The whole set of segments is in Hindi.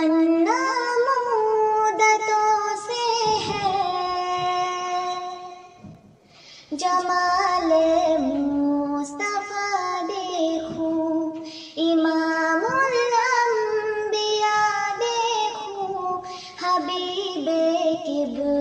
तमन्ना ममूदतों से है। जमाल मुस्तफ़ा देखूँ इमामुल अंबिया देखूँ हबीबे किब्र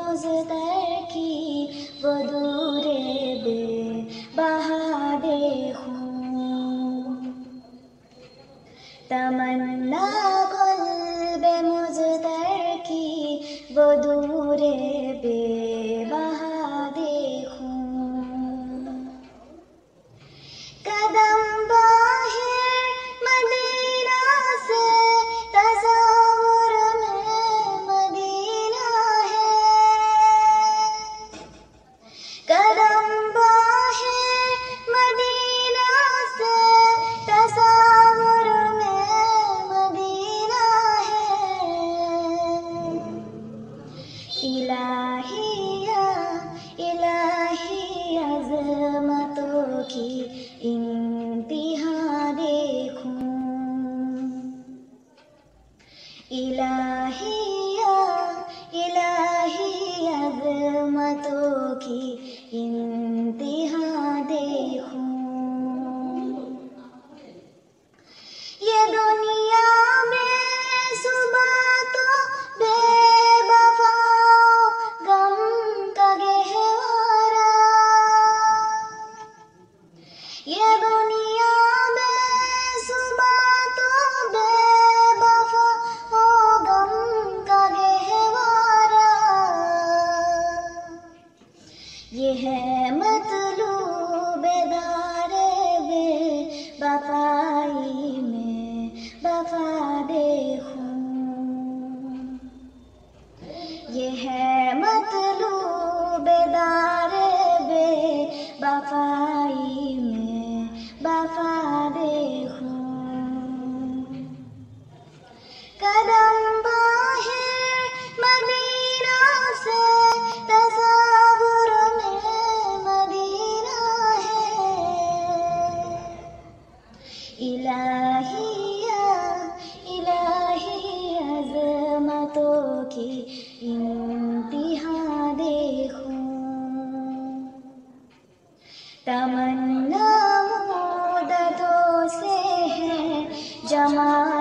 রোজ দেখি বদুরে দে বাহা দেখু তমন্না इलाहिया इलाही अब मतों की इंतहा। bye. জামা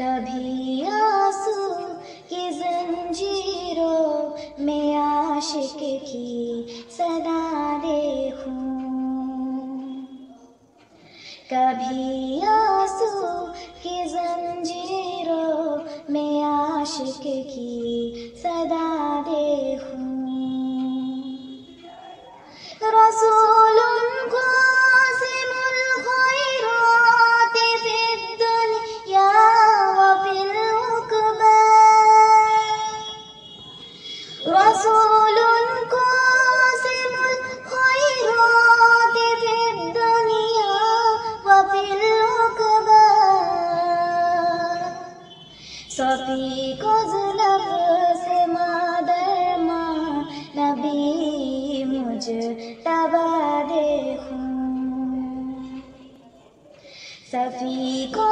कभी आँसू की जंजीरों में आशिक की सदा देखूँ। कभी आँसू की जंजीरों में आशिक की सदा देखूँ। सफी को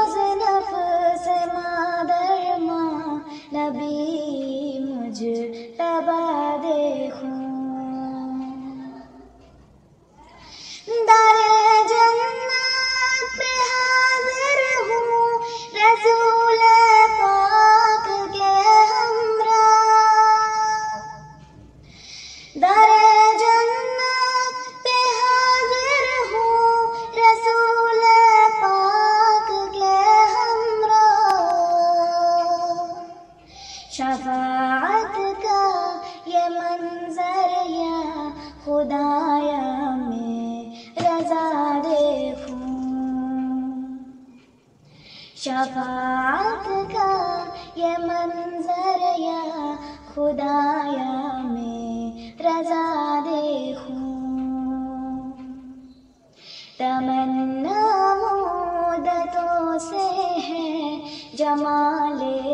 शफात का ये मंजर या खुदाया मैं रजा देखूँ। तमन्ना मुदतों से है जमाले